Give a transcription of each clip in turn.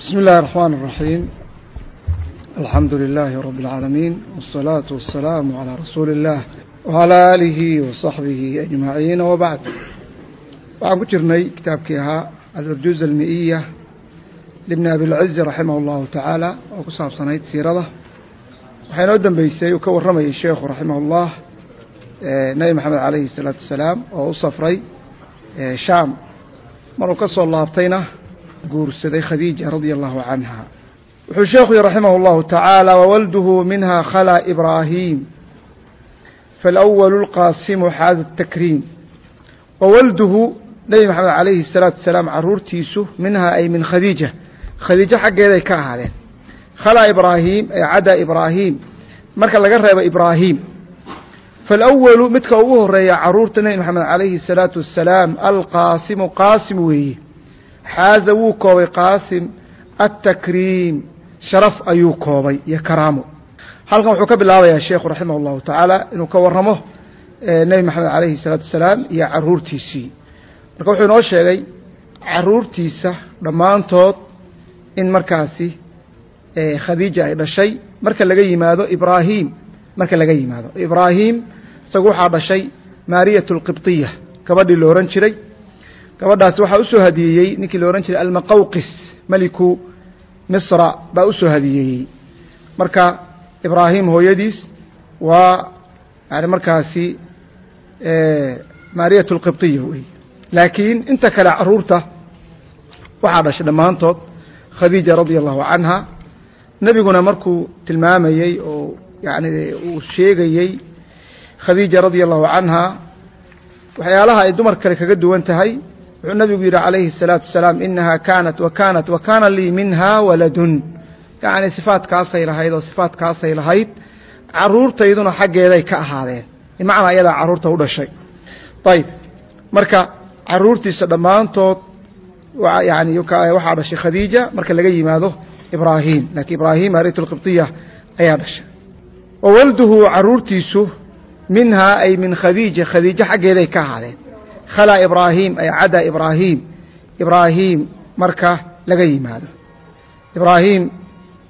بسم الله الرحمن الرحيم الحمد لله رب العالمين والصلاة والسلام على رسول الله وعلى آله وصحبه أجمعين وبعد waxaan ku jirnay kitaabkii ahaa alurjuز almi'iya libni abilcizi raximah اllahu tacaala oo ku saabsanayd siirada waxaa inoo dambeysay uu ka warramayay sheekhu raximah اllah nebi maxamed calayhi الsalaatu wasalaam oo u safray shaam maruu ka soo laabtayna guursaday khadiija radia allahu canha wuxuu sheekhu yihi raximah اllahu tacaala wawalduhu minha khalaa ibraahim faalawalu اlqaasimu xaada الtakriim wawalduhu nebi maxamed calayhi الsalaatu wasalaam caruurtiisu minhaa ay min khadiija khadiijo xaggeeday ka ahaadeen khalaa ibraahim ay caddaa ibraahim marka laga reebo ibraahim faalawalu midka ugu horeeya caruurta nebi maxamed calayhi الsalaatu wasalaam alqaasimu qaasim weeye xaaza wuu koobay qaasim atakriim sharaf ayuu koobay iyo karaamo halkan wuxuu ka bilaabayaa sheekhu raximah اllahu tacaala inuu ka warramo nebi maxamed calayhi الsalaatu wasalaam iyo caruurtiisii marka wuxuu inoo sheegay caruurtiisa dhammaantood in markaasi khadiija ay dhashay marka laga yimaado ibraahim marka laga yimaado ibraahim isagu waxaa dhashay maariyat اlqibطiya gabadhii la ohan jiray gabadhaasi waxaa u soo hadiyeeyey ninkii la ohan jiray almaqawqis meliku misra baa u soo hadiyeeyey marka ibraahim hooyadiis waa yani markaasi maariyat اlqibطiya wey laakiin inta kale carruurta waxaa dhashay dhammaantood khadiija radia allahu canha nebiguna markuu tilmaamayey oo yani uu sheegayey khadiija radia allahu canha waxyaalaha ay dumar kale kaga duwan tahay wuxuu nabigu yidhi calayhi الsalaatu wasalaam inaha kaanat wa kaanat wa kaana lii minha waladun yacni sifaadkaasay lahayd oo sifaadkaasay lahayd caruurtayduna xaggeeday ka ahaadeen bimacnaa iyadaa caruurta u dhashay ayb marka caruurtiisa dhammaantood yani waxaa dhashay khadiija marka laga yimaado ibraahim lakiin ibraahim maariyat اlqibطiya ayaa dhashay wa walduhu caruurtiisu minhaa ay min khadiija khadiijo xaggeeday ka ahaadeen khalaa ibraahim ay caddaa ibraahim ibraahim marka laga yimaado ibraahim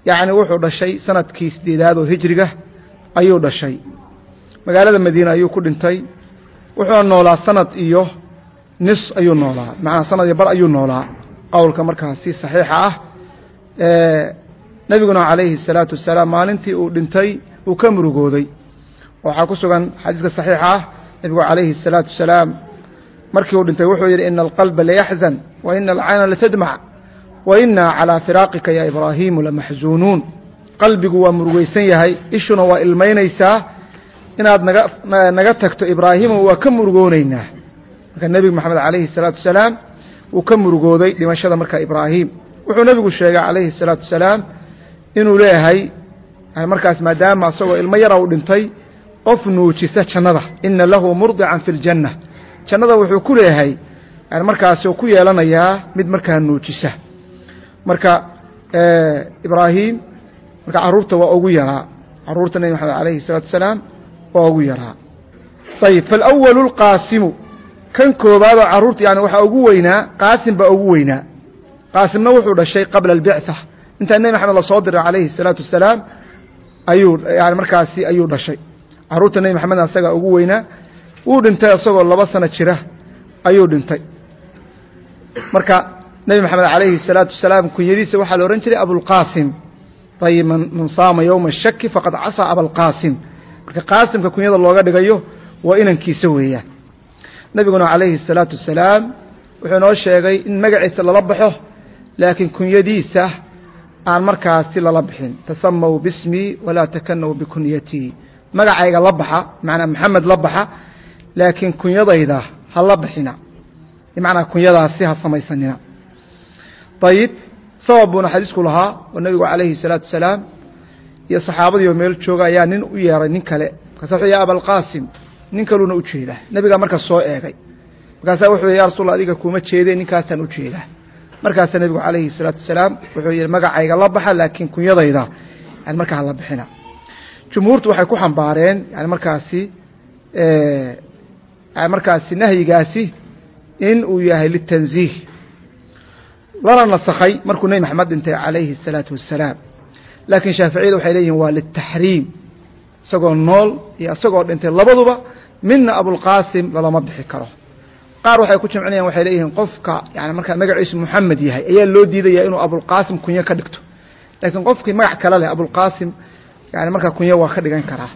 yacni wuxuu dhashay sanadkii sideedaad oo hijriga ayuu dhashay magaalada madiina ayuu ku dhintay wuxuuna noolaa sanad iyo nis ayuu noolaa macnaa sanad iyo bar ayuu noolaa qowlka markaasi saxiixa ah nebiguna calayhi الsalaatu wasalaam maalintii uu dhintay uu ka murugooday waxaa ku sugan xadiiska saxiixa ah nebigu calayhi الsalaatu wasalaam markii uu dhintay wuxuu yidhi ina alqalba layaxzan wa ina alcayna latadmac wa inaa calaa firaaqika ya ibraahiimu lamaxzuunuun qalbigu waa murugaysan yahay ishuna waa ilmaynaysaa. Inaad naga naga tagto ibraahiimo waa ka murugoonaynaa. Marka nebigu maxamed calayhi salaatu wasalaam uu ka murugooday dhimashada markaa ibraahim. Wuxuu nebigu sheegay calayhi salaatu wasalaam inuu leeyahay markaas maadaama isagoo ilmo yara uu dhintay of nuujisa jannada. Ina lahu murdican fi اljanna jannada wuxuu ku leeyahay yani markaasi ku yeelanayaa mid markaa nuujisa marka ibraahim marka caruurta waa ugu yaraa caruurta nebi maxamed alayhi الsalaatu wasalaam waa ugu yaraa ayib faalawalu اlqaasimu kan koobaadoo caruurta yani waxaa ugu weynaa qaasim baa ugu weynaa qaasimna wuxuu dhashay qabla albictha intaa nebi maxamed lasoo diray calayhi الsalaatu wasalaam ayuu yani markaasi ayuu dhashay caruurta nebi maxamedna asagaa ugu weynaa wuu dhintay isagoo laba sano jira ayuu dhintay. Marka nebi maxamed calayhi salaatu wasalaam kunyadiisa waxaa la odhan jiray abulqaasim ayib man saama yowma shaki faqad casaa abalqaasim marka qaasimka kunyada looga dhigayo waa inankiisa weeyaan. Nebiguna calayhi salaatu wasalaam wuxuu noo sheegay in magaciisa lala baxo laakiin kunyadiisa aan markaasi lala bixin. Tasamaw bismii walaa takanaw bikunyatii magacayga la baxa macanaa maxamed la baxa laakiin kunyadayda hala bixina. Bimacnaa kunyadaasi ha samaysanina. Ayib sabab buuna xadiisku lahaa oo nebigu calayhi salaatu wasalaam iyo saxaabadii oo meel jooga ayaa nin u yeeray nin kale. Markaasa abalqaasim nin kaluuna u jeedaa nebigaa marka soo eegay. Markaasaa wuxuu ya rasulla adiga kuma jeede ninkaasaan u jeedaa markaasaa nebigu calayhi salaatu wasalaam wuxuu yihi magacayga la baxa laakiin kunyadayda yani markaa hala bixina. Jumhuurtu waxay ku xambaareen yani markaasi markaasi nahyigaasi in uu yahay litanziih lana nasakhay markuu nebi maxamed dhintay calayhi الsalaatu wassalaam. Laakiin shaaficiyada waxay leeyihiin waa litaxriim isagoo nool iyo isagoo dhintay labaduba midna abulqaasim lalama bixi karo. Qaar waxay ku jamcinayaan waxay leeyihiin qofka yani markaa magaciisu moxamed yahay ayaa loo diidaya inuu abulqaasim kunyo ka dhigto. Laakiin qofkii magac kale leh abulqaasim yani markaa kunyo waa ka dhigan karaa.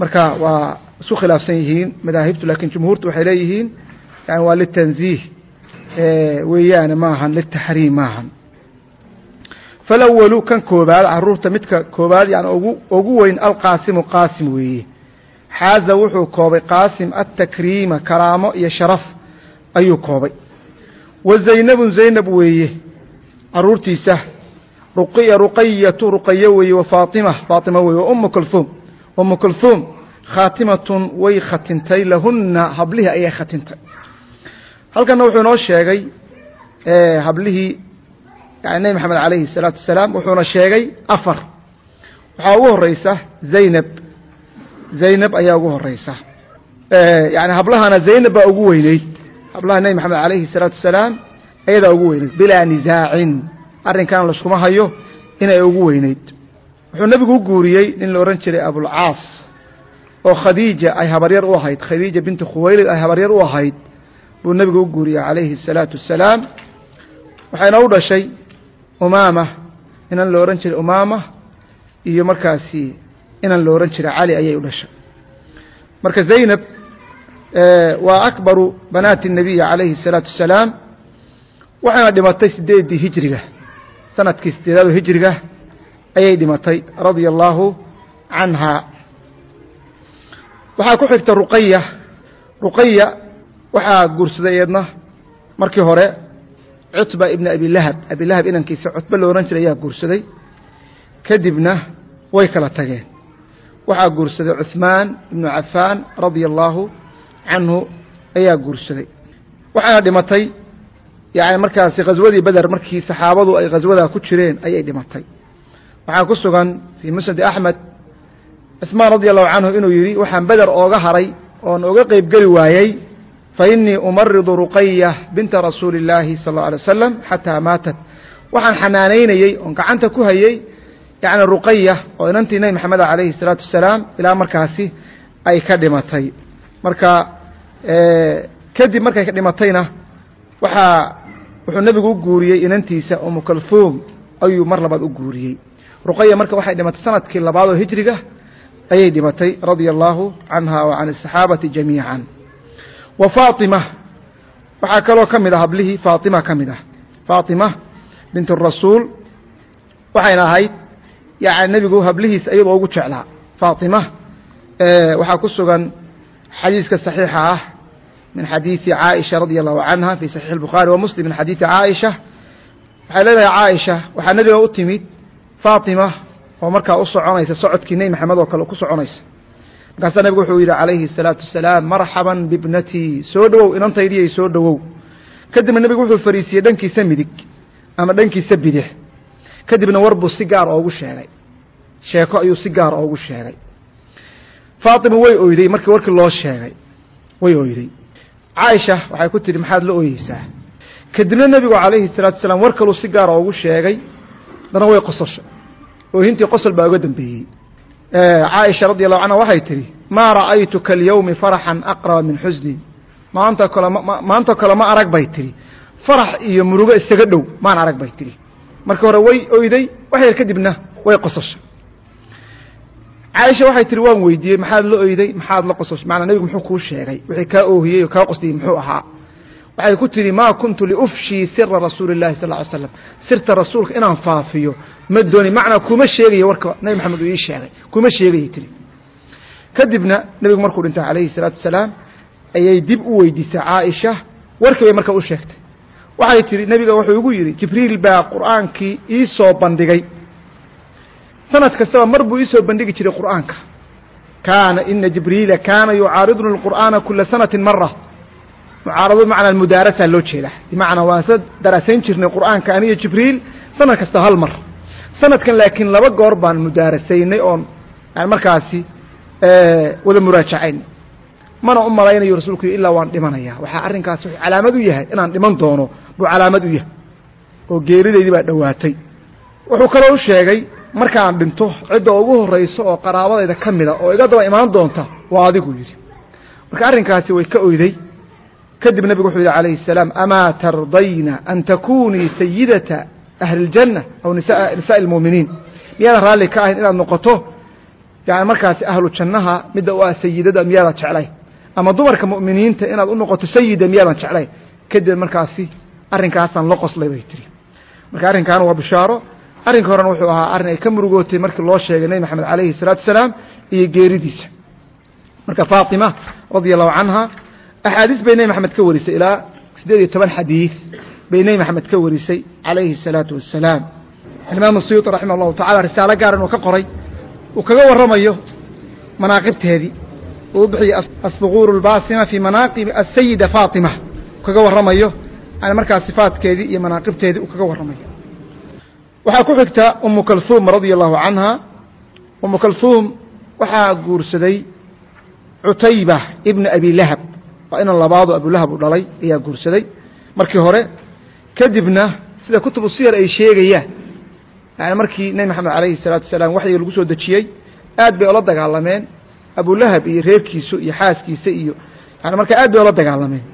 Marka waa isu khilaafsan yihiin madaahibtu lakiin jumhuurtu waxay leeyihiin yani waa litanziih weeyaane maahan litaxriim maahan. Falawalu kan koobaad carruurta midka koobaad yani ugu ugu weyn alqaasimu qaasim weeye xaaza wuxuu koobay qaasim atakriima karaamo iyo sharaf ayuu koobay. Wa zaynabun zaynab weeye caruurtiisa ruqiya ruqayatu ruqayo weeye wa faatima faatima weeye wa umu kulhuum umu kulhuum khaatimatun way khatintay lahunna hablihii ayay khatintay halkanna wuxuu inoo sheegay hablihii yani nebi maxamed calayhi الsalaatu wasalaam wuxuuna sheegay afar waxaa ugu horeysa zaynab zaynab ayaa ugu horeysa yani hablahana zaynab baa ugu weyneyd hablaha nebi maxamed calayhi الsalaatu wasalaam ayadaa ugu weyneyd bilaa nisaacin arrinkan laskuma hayo inay ugu weyneyd wuxuu nebigu u guuriyey nin la ohan jiray abulcaas oo khadiija ay habaryar u ahayd khadiija binti khuwaylid ay habaryar u ahayd buu nebigu u guuriyey calayhi الsalaatu wasalaam waxayna u dhashay umaama inan la ohan jiray umaama iyo markaasi inan la ohan jiray cali ayay u dhashay marka zaynab waa akbaru banaati الnabiyi calayhi الsalaatu wasalaam waxayna dhimatay sideeddii hijriga sanadkii sideedaad oo hijriga ayay dhimatay radia allaahu canha waxaa ku xigta ruqaya ruqaya waxaa guursaday eedna markii hore. Cutba ibna abilahab abilahab inankiisa cutba lo ohan jiray ayaa guursaday. Kadibna way kala tageen. Waxaa guursaday cuثmaan ibnu cafaan radia allaahu canhu ayaa guursaday. Waxaana dhimatay yani markaasi khaswadii beder markii saxaabadu ay khaswadaa ku jireen ayay dhimatay. Waxaa ku sugan fii musnadi axmed cismaan radi allahu canhu inuu yidhi waxaan beder ooga haray oon oga qeyb geli waayey fainii umaridu ruqaya binta rasuuli اllaahi sal اlه alay wasalam xataa maatat waxaan xanaanaynayey oon gacanta ku hayey yani ruqaya oo inantii nebi maxamed calayhi الsalaatu wasalaam ilaa markaasi ay ka dhimatay marka kadib markay ka dhimatayna waxaa wuxuu nebigu u guuriyey inantiisa umu kalhuum ayuu mar labaad u guuriyey ruqaya marka waxay dhimatay sanadkii labaad oo hijriga ayay dhimatay radia allaahu canha wa can asaxaabati jamiica wa faatima waxaa kaloo ka mid ah hablihii faatima ka mid ah. Faatima bint rasuul waxayna ahayd yani nebigu hablihiis iyadoo ugu jeclaa. Faatima waxaa ku sugan xadiiska saxiixa ah min xadiidi caaisha radia allahu canha fi saxiix الbukhaari wa muslim min xadiidi caaisha. Waxay leedahay caaisha waxaa nebiga u timid faatima oo markaa u soconaysa socodkii nebi maxamed oo kale ku soconaysa markaasaa nebigu wuxuu yidhi calayhi الsalaatu wasalaam marxaban bibnatii soo dhowow inantaydiyay soo dhowow kadibna nebigu wuxuu fariisiyey dhankiisa midig ama dhankiisa bidix kadibna war buu si gaar oogu sheegay sheeko ayuu si gaar oogu sheegay faatima way oyday markii warkii loo sheegay way oyday caaisha waxay ku tidhi maxaad la ooyeysaa kadibna nebigu calayhi الsalaatu wasalaam war kaluu si gaara oogu sheegay dana way qososha oohintii qosol baa uga dambeeyey. Caaisha radi allahu canha waxay tidhi maa ra'aytuka alyowmi faraxan aqraba min xusnin maanta kale maanta kale ma arag bay tidhi. Farax iyo murugo isaga dhow maan arag bay tidhi. Markii hore way oyday wax yar kadibna way qososha caaisha waxay tihi waan weydiiyey maxaad la oyday maxaad la qososhay maanaa nebigu muxuu kuu sheegay wixii kaa oohiyey oo kaa qosdiyey muxuu ahaa waxay ku tidhi maa kuntu liufshii sira rasuuli اllahi sal ly slam sirta rasuulka inaan faafiyo ma dooni macnaa kuma sheegayo warka nebi maxamed uu ii sheegay kuma sheegayay tihi kadibna nebigu markuu dhintay calayhi الsalaatu wasalaam ayay dib u weydiisay caaisha warkii bay marka u sheegtay waxay tihi nebiga wuxuu igu yidhi jibriil baa qur'aankii ii soo bandhigay sanad kastaba mar buu iisoo bandhigi jiray qur'aanka kaana ina jibriila kaana yucaariduni اlqur'aana kula sanati mara mucaarado macnaa mudaarasa loo jeedaa bimacnaa waan sa daraasayn jirnay qur'aanka aniyo jibriil sanad kasta hal mar. Sanadkan laakiin laba goor baan mudaarasaynay oon yani markaasi wada muraajacayn mana u malaynayo rasuulku ilaa waan dhimanaya waxaa arrinkaas wuxuu calaamad u yahay inaan dhiman doono. Buu calaamad u yahay. Oo geeridaydii baa dhowaatay wuxuu kaloo u sheegay markaan dhinto cidda ugu horrayso oo qaraabadayda ka mida oo iga daba imaan doonta waa adigu yidhi. Marka arrinkaasi way ka oyday kadib nebigu wuxuu yidhi calayhi الsalaam amaa tardayna an takunii sayidata ahli اljanna aw nisaءi اlmuuminiin miyaadan raalli ka ahayn inaad noqoto yani markaasi ahlu jannaha midda u ah sayidada miyaadan jeclayn ama dumarka mu'miniinta inaad u noqoto sayida miyaadan jeclayn kadib markaasi arrinkaasaan la qoslay bay tiri marka arrinkaana waa bishaaro arrinka horena wuxuu ahaa arrin ay ka murugootay markii loo sheegay nebi maxamed calayhi الsalaatu wasalaam iyo geeridiisa marka faatima radia allahu canha axaadiis bay nebi maxamed ka warisay ilaa siddeed iyo toban xadiid bay nebi maxamed ka warisay calayhi الsalaatu wassalaam alimaam suyuuطi raximah allahu tacala risaalo gaaran uu ka qoray uu kaga warramayo manaaqibteedii uu u bixiyey aلhuquur اlbaasima fii manaaqibi asayida faatima uu kaga warramayo yani markaa sifaadkeedii iyo manaaqibteedii uu kaga warramayo waxaa ku xigta umu kalhuum radia allahu canha umu kalhuum waxaa guursaday cutayba ibna abi lahab waa inan labaadu abulahab u dhalay ayaa guursaday. Markii hore kadibna sida kutubu siyar ay sheegayaan yani markii nebi maxamed calayhi salaatu wasalaam waxyiga lagu soo dejiyey aad bay ula dagaalameen. Abulahab iyo reerkiisu iyo xaaskiisa iyo yani marka aad bay ula dagaalameen.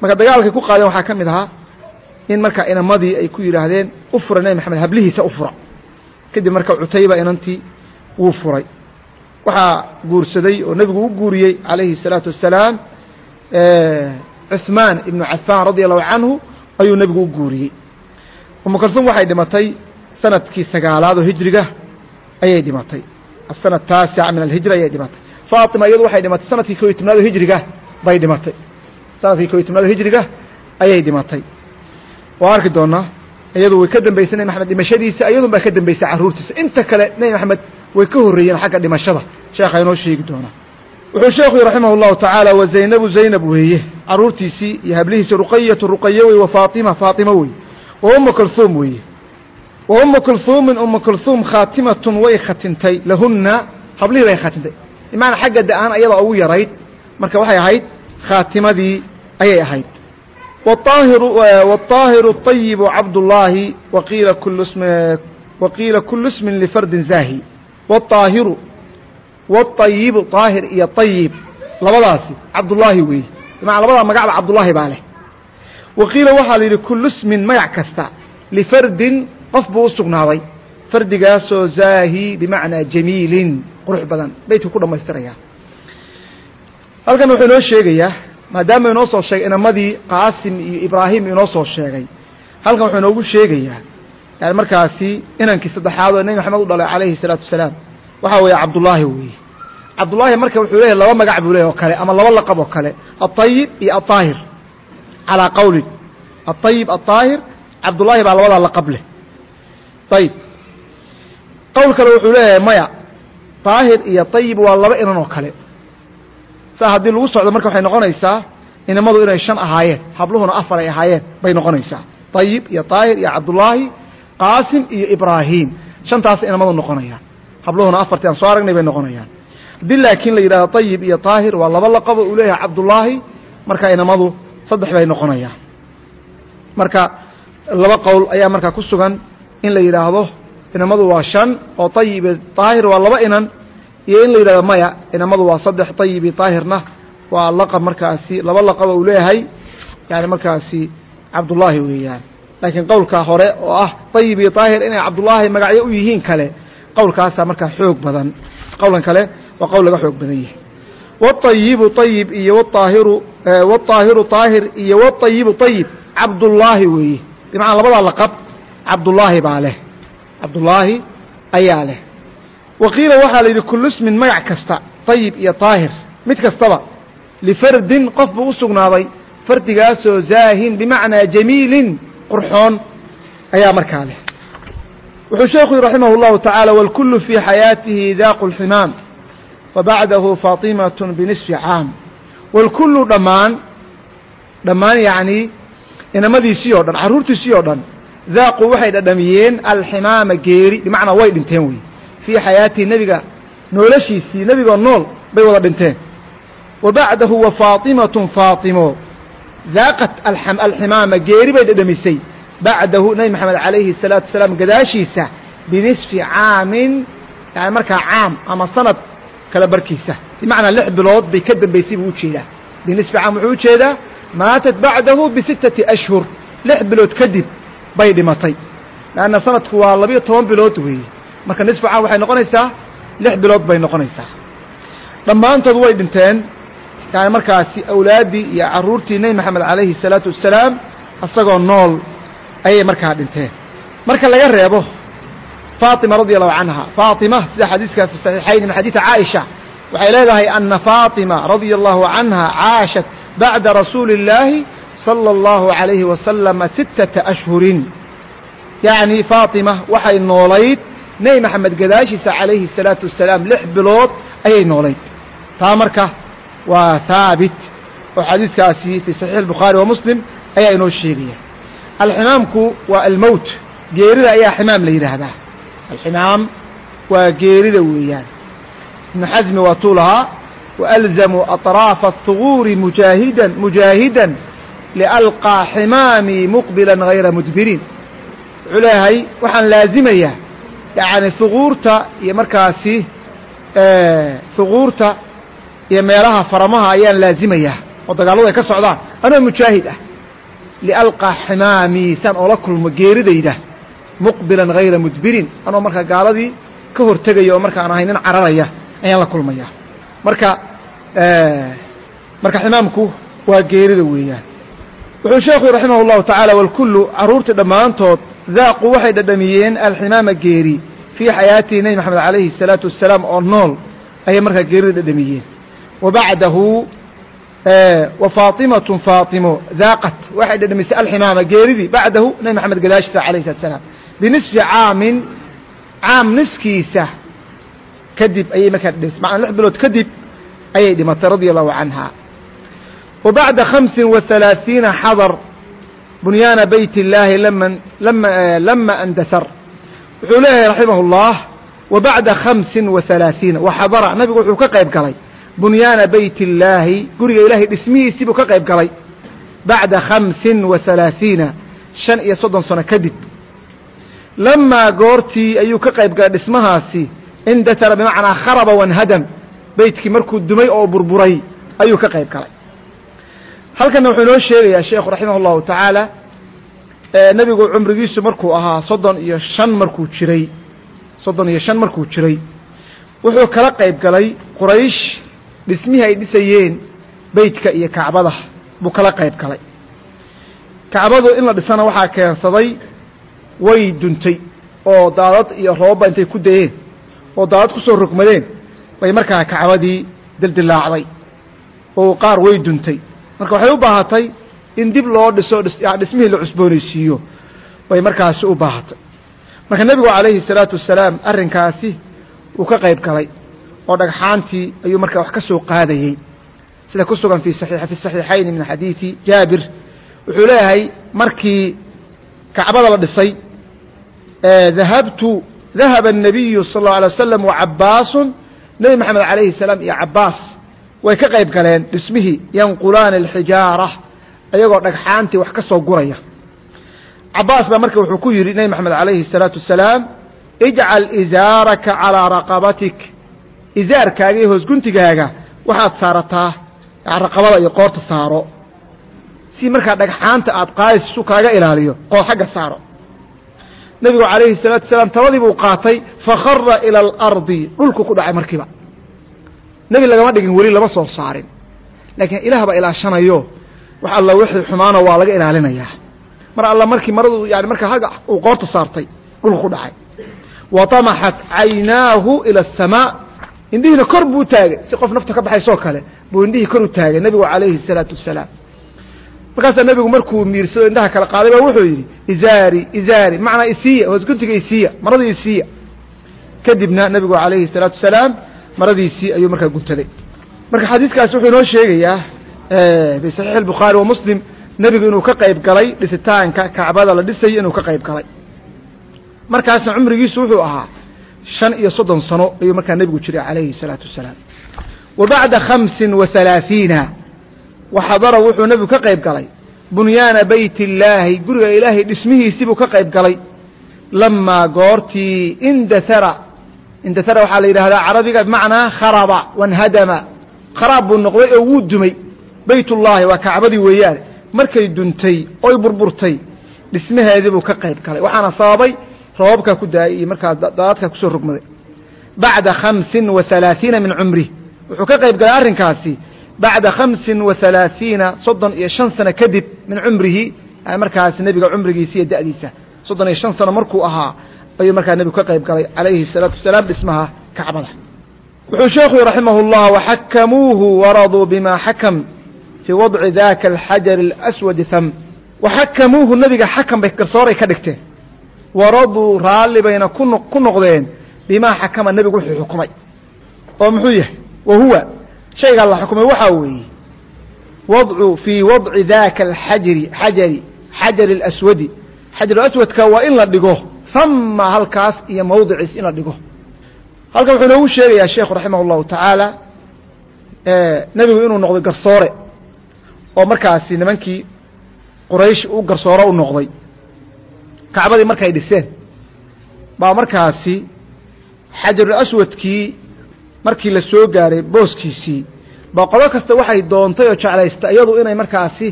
Marka dagaalkay ku qaadeen waxaa ka mid ahaa in markaa inamadii ay ku yidhaahdeen u fura nebi maxamed hablihiisa u fura. Kadib marka cutayba inantii wuu furay. Waxaa guursaday oo nebigu u guuriyey calayhi salaatu wasalaam cuثmaan ibnu cafaan radia allahu canhu ayuu nebigu u guuriyey. Umu kalsuum waxay dhimatay sannadkii sagaalaad oo hijriga ayay dhimatay. Asana taasica min alhijra ayay dhimatay. Faatima iyadu waxay dhimatay sannadkii ko iyo tobnaad oo hijriga bay dhimatay. Sanadkii ko iyo tobnaad oo hijriga ayay dhimatay. Waa arki doonaa iyadu way ka dambaysay nebi maxamed dhimashadiisa iyadun baa ka dambaysay carruurtiisa inta kale nebi maxamed way ka horreeyeen xagga dhimashada. Sheekha inoo sheegi doonaa wuxuu sheekhu yihi raximah اllahu tacaala wa zaynabu zaynab weeye carruurtiisii iyo hablihiisi ruqayatu ruqayo wey wa faatima faatima wey wa umu kalhuum weeye wa umu kalhuumin umu kalhuum khaatimatun way khatintay lahunna hablihii bay khatintay bimacnaa xagga da-aan ayadaa ugu yarayd marka waxay ahayd khaatimadii ayay ahayd wاطaahiru wاطaahiru الطayibu cabdullaahi waqiila kulu sm waqiila kulu smin lifardin zaahi wاطaahiru wاطayibu طaahir iyo طayib labadaasi cabdullaahi weeye bimacnaa labadaa magacba cabdullaahi baa leh waqiila waxaa la yidhi kulu smin magac kasta lifardin qof buu u sugnaaday fardigaasoo zaahi bimacnaa jamiilin qurux badan beytka ku dhammaystiraya halkan wuxuu inoo sheegayaa maadaama inoo soo sheegay inamadii qaasim iyo ibraahim inoo soo sheegay halkan wuxuu inoogu sheegayaa yani markaasi inankii saddexaad oo nebi maxamed u dhalay calayhi الsalaatu wasalaam waxaa weeye cabdullaahi weeye cabdullaahi marka wuxuu leeyahy laba magac buu leeyahy oo kale ama laba laqab oo kale aلطayib iyo aلطaahir calىa qowlin aلطayib aلطaahir cabdullaahi baa labadaa laqab leh ayib qowl kale wuxuu leeyahay maya طaahir iyo طayib waa laba inan oo kale saa haddii lagu socdo marka waxay noqonaysaa inamadu inay shan ahaayeen habluhuna afar ay ahaayeen bay noqonaysaa طayib iyo طaahir iyo cabdullaahi qaasim iyo ibraahim shantaas inamadu noqonayaan habluhuna afartii aan soo aragnay bay noqonayaan haddii laakiin la yidhahdo طayib iyo طaahir waa laba laqabo uu leeyahay cabdullaahi marka inamadu saddex bay noqonayaan marka laba qowl ayaa markaa ku sugan in la yidhaahdo inamadu waa shan oo طayib iyo طaahir waa laba inan iyo in la yidhahdo maya inamadu waa saddex طayib iyo طaahirna waa laqab markaasi laba laqabo uu leeyahay yani markaasi cabdullaahi weeyaan laakiin qowlka hore oo ah طayib iyo طaahir inay cabdullaahi magacyo u yihiin kale qowlkaasaa markaa xoog badan qowlan kale waa qowl laga xoog badan yahay wالطayibu طayib iyo wطaahiru wالطaahiru طaahir iyo wالطayibu طayib cabdullaahi weeye bimacnaa labadaa laqab cabdullaahi baa leh cabdullaahi ayaa leh wa qiila waxaa la yidhi kulu smin magac kasta طayib iyo طaahir mid kastaba lifardin qof buu u sugnaaday fardigaasoo zaahin bimacnaa jamiilin qurxoon ayaa markaa leh wuxuu sheekhu yihi raximah الlahu taعaalى wاlkulu fii xayaatihi daaqu اlximaam wa bacdahu faatimaة binisfi caam wاlkulu dhammaan dhammaan yacnii inamadiisii oo dhan carruurtiisii oo dhan daaquu waxay dhadhamiyeen alximaama geeri bimacnaa way dhinteen wey fii xayaatihi nebiga noolashiisii nebigoo nool bay wada dhinteen wa bacdahu wa faatimatun faatimo daaqat alximaama geeri bay dhadhamisay bacdahu nebi maxamed calayhi الsalaatu wasalaam gadaashiisa binisfi caamin yani markaa caam ama sanad kala barkiisa bimacnaa lix bilood bay ka dambaysay buu ujeedaa binisfi caam wuxuu ujeedaa maatat bacdahu bisittati ashhur lix bilood kadib bay dhimatay lanna sanadku waa labiyo toban bilood weeye marka nisfu caam waxay noqonaysaa lix bilood bay noqonaysaa dhammaantood way dhinteen yani markaasi awlaaddii iyo carruurtii nebi maxamed calayhi الsalaatu wassalaam isagoo nool ayay markaa dhinteen marka laga reebo faatima radi allahu canha faatima sida xadiiska fi saxiixayn min xadiidi caaisha waxay leedahay ana faatima radia allahu canha caashat bacda rasuuli اllaahi salى اllahu عalayhi wasalama sittata ashhurin yacni faatima waxay noolayd nebi maxamed gadaashiisa calayhi الsalaatu wasalaam lix bilood ayay noolayd taa marka waa haabit oo xadiiskaasi fi saxiix الbukhaari wa muslim ayaa inoo sheegaya alximaamku waa almowt geerida ayaa ximaam la yidhaahdaa alximaam waa geerida weeyaan ibnu xasmi waa tuu lahaa waalzamu aطraafa الhuguuri mujaahidan mujaahidan lialqىa ximaamii muqbila hayra mudbiriin wuxuu leeyahay waxaan laazimayaa yani huguurta iyo markaasi huguurta iyo meelaha faramaha ayaan laazimayaa oo dagaalladu ay ka socdaan anoo mujaahid ah lialqaa ximaamii saan oola kulmo geeridayda muqbilan hayra mudbirin anoo markaa gaaladii ka hortegaya oo markaan ahay nin cararaya ayaan la kulmaya marka marka ximaamku waa geerida weeyaan wuxuu sheekhu raximah اllahu tacaala walkullu carruurtii dhammaantood daaquu waxay dhadhamiyeen alximaama geeri fii xayaatihi nebi maxamed calayhi الsalaatu wassalaam oo nool ayay markaa geerida dhadhamiyeen wa bacdahu وفاطمة فاطمo ذاaqت waxay dhadhamisay alximaama geeridii bacdahu nebi maxamed gadaashiisa alayه الsلatu سلام biنiصفi caamin caam niskiisa kadib ayay markaa dhadhamisay macnaa lix bilood kadib ayay dhimatay radي الlahu canha wa baعda خamسi وaثaلaaثiiنa xadر bunyaana bayt الlaahi lama andasar wuxuu leeyahay raximah الlah wa baعda خamسi وaثaلaaثiiنa waxadara nabigu wuxuu ka qayb galay bunyaana bayt illaahi guriga ilaahay dhismihiisii buu ka qayb galay bacda khamsin wa halaaثiina shan iyo soddon sano kadib. Lamaa goortii ayuu ka qayb galay dhismahaasi indasara bimacnaa kharaba wanhadam beytkii markuu dumay oo burburay ayuu ka qayb galay. Halkanna wuxuu inoo sheegayaa sheekhu raximah اllahu tacaala nebigu cumrigiisu markuu ahaa soddon iyo shan markuu jiray soddon iyo shan markuu jiray wuxuu kala qayb galay quraysh dhismihii ay dhisayeen beytka iyo kacbada buu kala qayb galay. Kacbadu in la dhisana waxaa keensaday way duntay oo daadad iyo roobba intay ku dayeen oo daadad ku soo rogmadeen bay markaa kacbadii dildilaacday oo qaar way duntay. Marka waxay u baahatay in dib loo dhiso dhismihii la cusboonaysiiyo bay markaasi u baahatay. Marka nebigu calayhi الsalaatu wasalaam arrinkaasi uu ka qayb galay oo dhagxaantii ayuu markaa wax ka soo qaadayey sida ku sugan fi fi saxiixayni min xadiidi jaabir wuxuu leeyahay markii kacbada la dhisay dahabtu dahaba الnabiyu sal اlه alay wasalam wacabaasu nebi maxamed alayhi الsalaam iyo cabaas way ka qayb galeen dhismihii yanqulaani اlxijaara ayagoo dhagxaantii wax ka soo guraya cabaas baa marka wuxuu ku yidhi nebi maxamed alayhi الsalaatu wasalaam ijcal izaaraka calىa raqabatik izaarkaaga iyo hoosguntigaaga waxaad saarataa raqabada iyo qoorta saaro. Si markaa dhagxaanta aad qaadaysisu kaaga ilaaliyo qoo xagga saaro. Nebigu calayhi salaatu wasalaam taladii qaatay fakhara ila alardi dhulku ku dhacay markiiba. Nebi lagama dhigin weli lama soo saarin. Laakiin ilaah baa ilaashanayo wax alla wixii xumaana waa laga ilaalinayaa mar alla markii maradu yani markaa hagga uu qoorta saartay dhulku ku dhacay. Wa caynaahu ila asamaa indhihiina kor buu taagay si qof nafta ka baxaysoo kale buu indhihii kor u taagay nabigu calayhi salaatu wasalaam. Markaasaa nabigu markuu miirsado indhaha kala qaaday baa wuxuu yidhi izaari izaari macnaa isiiya hoos isiiya maradii isiiya kadibna nabigu calayhi salaatu wasalaam maradiisii ayuu markaa guntaday marka xadiidkaas wuxuu inoo sheegayaa bi saxiix albukhaari wa muslim nebigu inuu ka qayb galay dhisitaanka kacbada la dhisayo inuu ka qayb galay. Markaasna cumrigiisu wuxuu ahaa shan iyo soddon sano ayuu markaa nebigu jiray calayhi الsalaatu wasalaam wa bacda khamsin wa halaaثiina waxadara wuxuu nebigu ka qayb galay bunyaana bayt illaahi guriga ilaahay dhismihiisii buu ka qayb galay lamaa goortii indaara indaara waxaa la yidhahdaa carabiga bimacnaa kharaba wanhadama kharaab buu noqday oo wuu dumay baytullaahi waa kacbadii weeyaan markay duntay oy burburtay dhismaheedii buu ka qayb galay waxaana sababay roobabkaa ku daayay iyo markaa daadadkaa ku soo rogmaday. Bacda khamsin wa alaaiina min cumrih wuxuu ka qayb galay arrinkaasi. Bacda khamsin wa alaaiina soddon iyo shan sano kadib min cumrihi markaas nebiga cumrigiisa iyo da'diisa. Soddon iyo shan sano markuu ahaa ayuu markaa nebigu ka qayb galay calayhi salaatu wasalaam dhismaha kacbada. Wuxuu sheekhuyi raximah اllah waxakamuuhu waraduu bima xakam fii wadci daka alxajari اlaswadi ham waxakamuuhu nebiga xakam bay garsooray ka dhigteen waraduu raalli bayna ku noqdeen bimaa xakama nebigu wuxuu xukumay. oo muxuu yahay? wa huwa. shaygaa la xukumay waxaa weeye wadcu fii wadci daka alxajari xajari xajari اlaswadi xajar aswadka waa in la dhigo hama halkaas iyo mawdiciis in la dhigo. halkan wuxuu inoogu sheegayaa sheekhu raximah اllahu tacaala nebigu inuu noqday garsoore oo markaasi nimankii quraysh u garsooro u noqday kacbadii markay dhiseen. Baa markaasi xajarul aswadkii markii la soo gaaray booskiisii baa qolo kasta waxay doontay oo jeclaysta iyadu inay markaasi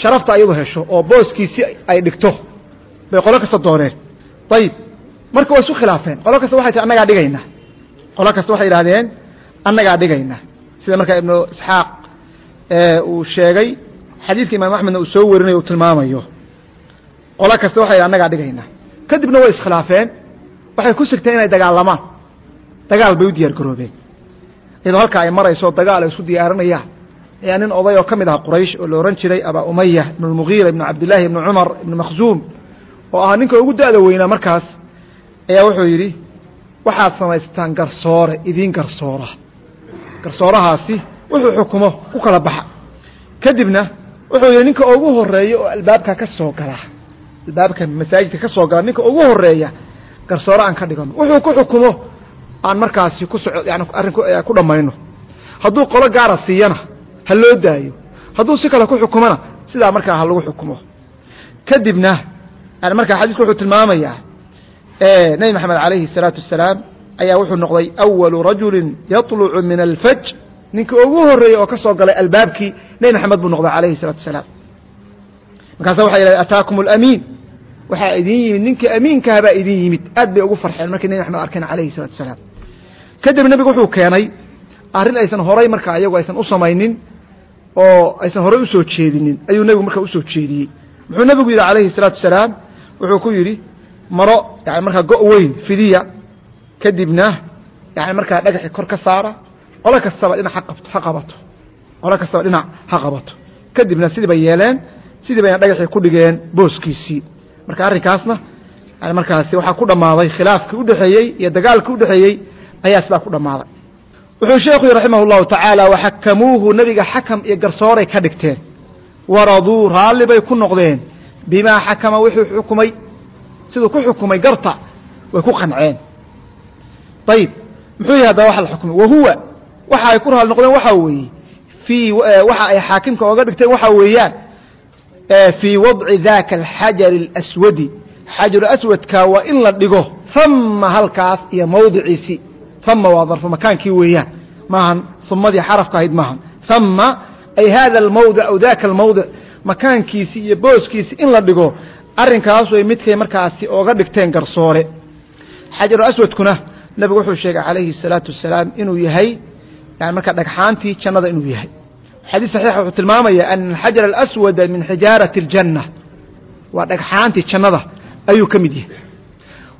sharafta iyadu hesho oo booskiisii ay dhigto. Bay qolo kasta dooneen. Ayib marka waa isu khilaafeen. Qolo kasta waxay tii annagaa dhigaynaa qolo kasta waxay idhahdeen annagaa dhigaynaa sida markaa ibnu isxaaq uu sheegay xadiidka imaam axmedna uu soo warinayo uu tilmaamayo qolo kasta waxay annagaa dhigaynaa kadibna way iskhilaafeen waxay ku sigteen inay dagaalamaan dagaal bay u diyaar garoobeen. Iyadoo halkaa ay marayso dagaal ay isu diyaarinayaan. Ayaa nin oday oo ka mid aha quraysh oo la ohan jiray abaa umaya ibnu lmugiira ibnu cabdillaahi ibnu cumar ibnu makhzuum oo ahaa ninka ugu da'da weynaa markaas. Ayaa wuxuu yidhi waxaad samaystaan garsoore idiin garsoora garsoorahaasi wuxuu xukumo u kala baxa. Kadibna wuxuu yidhi ninka ugu horreeya oo albaabka ka soo gala albaabka masaajidka ka soo gala ninka ugu horeeya garsoore aan ka dhigano wuxuu ku xukumo aan markaasi ku soco yani arrin ku dhammayno hadduu qolo gaara siiyana ha loo daayo hadduu si kale ku xukumona sidaa markaa ha lagu xukumo kadibna yani markaa xadiisku wuxuu tilmaamayaa nebi maxamed calayhi الsalaatu wasalaam ayaa wuxuu noqday awalu rajulin yaطlucu min alfaj ninka ugu horeeyey oo ka soo galay albaabkii nebi maxamed buu noqday alayhi الsalatu wasalaam markaasa waxay yidhahdeen ataakum alamiin. Waxaa idin yimid ninka amiinkahabaa ah idin yimid. Aad bay ugu farxeen markii nebi axmed arkeen calayhi salatu salaam. Kadib nebigu wuxuu keenay arrin aysan horay marka ayagu aysan u samaynin oo aysan horay u soo jeedinin. Ayuu nebigu markaa u soo jeediyey. Muxuu nebigu yidhi calayhi salaatu salaam wuxuu ku yidhi maro yani markaa go weyn fidiya. Kadibna yani markaa dhagaxi kor ka saara qolo kastaba dhinac ha qabato. Qolo kastaba dhinac ha qabato. Kadibna sidii bay yeeleen sidii bayna dhagaxii ku dhigeen booskiisii. Marka arrinkaasna yani markaasi waxaa ku dhammaaday khilaafkii udhexeeyey iyo dagaalkii udhexeeyey ayaa sidaa ku dhammaaday. Wuxuu sheekhu yihi raximah اllahu tacaala waxakamuuhu nebiga xakam iyo garsooray ka dhigteen. Waraduu raalli bay ku noqdeen. Bimaa xakama wuxuu xukumay siduu ku xukumay garta way ku qanceen. Ayib muxuu yahay haddaba waxa la xukumay? Wahuwa waxa ay ku raali noqdeen waxaa weeye. Fii waxa ay xaakimka ooga dhigteen waxaa weeyaan fii wadci daka alxajari اlaswadi xajaru aswadka waa in la dhigo hama halkaas iyo mawdiciisii hama waa darfu makaankii weeyaan maahan humadii xarafka ahayd maahan hama ay hada almawdic aw daka almawdic makaankiisii iyo booskiisii in la dhigo arrinkaas way midkay markaasi ooga dhigteen garsoore xajaru aswadkuna nebigu wuxuu sheegay calayhi الsalaatu wasalaam inuu yahay yani markaa dhagxaantii jannada inuu yahay xadiis saxiixa wuxuu tilmaamaya ana alxajar alaswada min xijaarati اljanna waa dhagxaantii jannada ayuu ka mid yahay.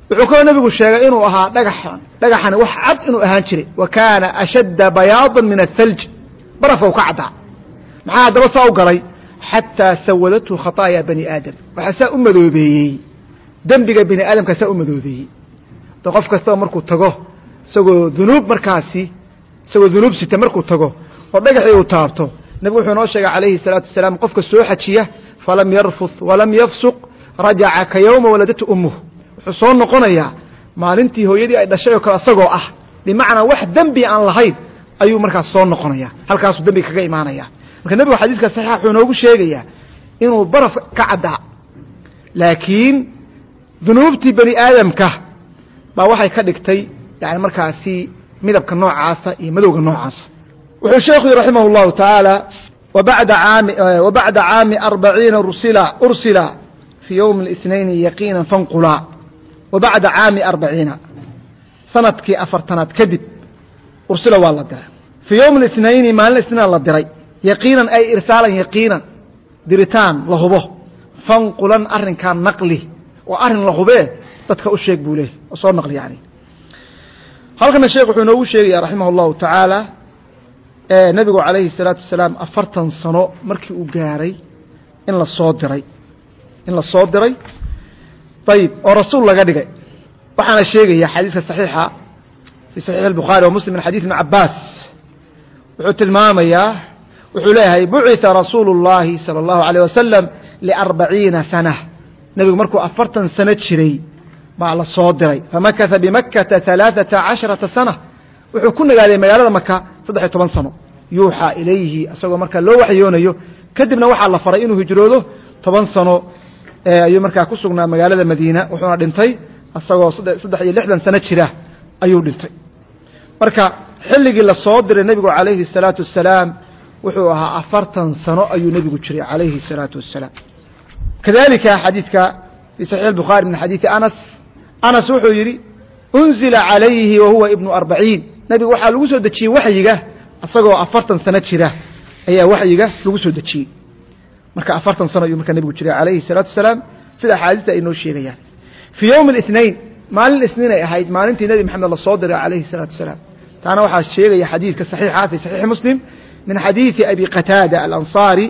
Wuxuu kaloo nebigu sheegay inuu ahaa dhagaxan dhagaxani wax cad inuu ahaan jiray. Wa kaana ashadda bayaada min athalj barafka u ka caddaa. Maxaa haddaba saa u galay? Xataa sawadathu khataayaa bani aadam. Waxaa saa u madoobeeyey. Dembiga bani aadamka saa u madoobeeyey. Qof kastaba markuu tago isagoo dunuub markaasi isagoo dunuub sita markuu tago oo dhagaxii uu taabto. Nebigu wuxuu inoo sheegay calayhi الsalaatu wasalaam qofka soo xajiya falam yarfuth walam yafsuq rajaca ka yowma waladatu umuh wuxuu soo noqonayaa maalintii hooyadii ay dhashay oo kale isagoo ah bimacnaa wax dembi aan lahayn ayuu markaas soo noqonaya halkaasuu dembiga kaga imaanaya marka nebigu xadiiska saxiixa wuxuu inoogu sheegayaa inuu baraf ka caddaa laakiin dunuubtii bani aadamka baa waxay ka dhigtay yani markaasi midabka noocaasa iyo madowga noocaasa wuxuu sheekhu yihi raximah اllahu tacaala wabada aami wabacda caami arbaciina rusila ursila fii ywmi الاثnayn yaqiina fanqula wabacda caami arbaciina sanadkii afartanaad kadib ursila waa la diray fii ywmi الاثnayni maalin isniina la diray yaqiinan ay irsaalan yaqiinan diritaan la hubo fanqulan arrinkan naqli oo arrin la hubee dadka u sheeg buu leeyay oo soo naqli yani halkana sheekh wuxuu inoogu sheegaya raximah اllahu tacaala nebigu calayhi الsalaatu wasalaam afartan sano markii uu gaaray in la soo diray in la soo diray ayib oo rasuul laga dhigay waxaana sheegaya xadiiska صaxiixa fii saxiix الbukhaari wa muslim min xadiis ibn cabaas wuxuu tilmaamayaa wuxuu leeyahay buciثa rasuulu الlahi salى الlahu عalيه wasalam liarbaciina sana nebigu markuu afartan sano jiray baa la soo diray famakata bimakata ثalaaثaةa caشharaةa sana wuxuu ku nagaaday magaalada maka saddex iyo toban sano yuuxaa ilayhi isagoo markaa loo waxyoonayo kadibna waxaa la faray inuu hijroodo toban sano ayuu markaa ku sugnaa magaalada madiina wuxuuna dhintay isagoo saddex iyo lixdan sano jira ayuu dhintay marka xilligii la soo diray nebigu calayhi الsalaatu wasalaam wuxuu ahaa afartan sano ayuu nebigu jiray calayhi الsalaatu wasalaam kadalika xadiidka fii saxiix الbukhaari min xadiidi anas anas wuxuu yidhi unzila calayhi wa huwa ibnu arbaciin. Nebiga waxaa lagu soo dejiyey waxyiga isagoo afartan sano jira. Ayaa waxyiga lagu soo dejiyey. Marka afartan sano ayuu markaa nebigu jira calayhi salaatu wasalaam. Sida axaadiista ay noo sheegayaan. Fii yowmi اlitnain maalin isniin ay ahayd maalintii nebi maxamed la soo diray calayhi salaatu wasalaam. Taana waxaa sheegaya xadiidka saxiixa fi saxiixi muslim min xadiidi abi qataada alansaari.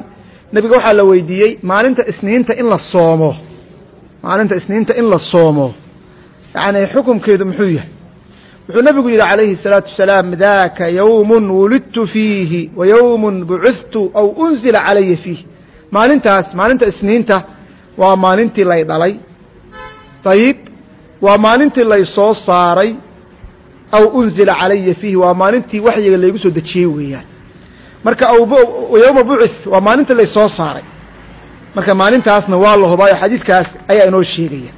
Nebiga waxaa la weydiiyey maalinta isniinta in la soomo. Maalinta isniinta in la soomo yani xukumkeedu muxuu yahay? Wuxuu nebigu yidhi calayhi الsalaatu wasalaam daka yowm wulidtu fiihi wa yowm bucithtu aw unzila calaya fiih. Maalintaas maalinta isniinta waa maalintii lay dhalay. Ayib waa maalintii lay saaray. Aw unzila calaya fiihi waa maalintii waxyiga laygu soo dejiyey weeyaan. Marka yowma bucith waa maalintii lay saaray. Marka maalintaasna waa la hubaayo xadiidkaas ayaa inoo sheegaya.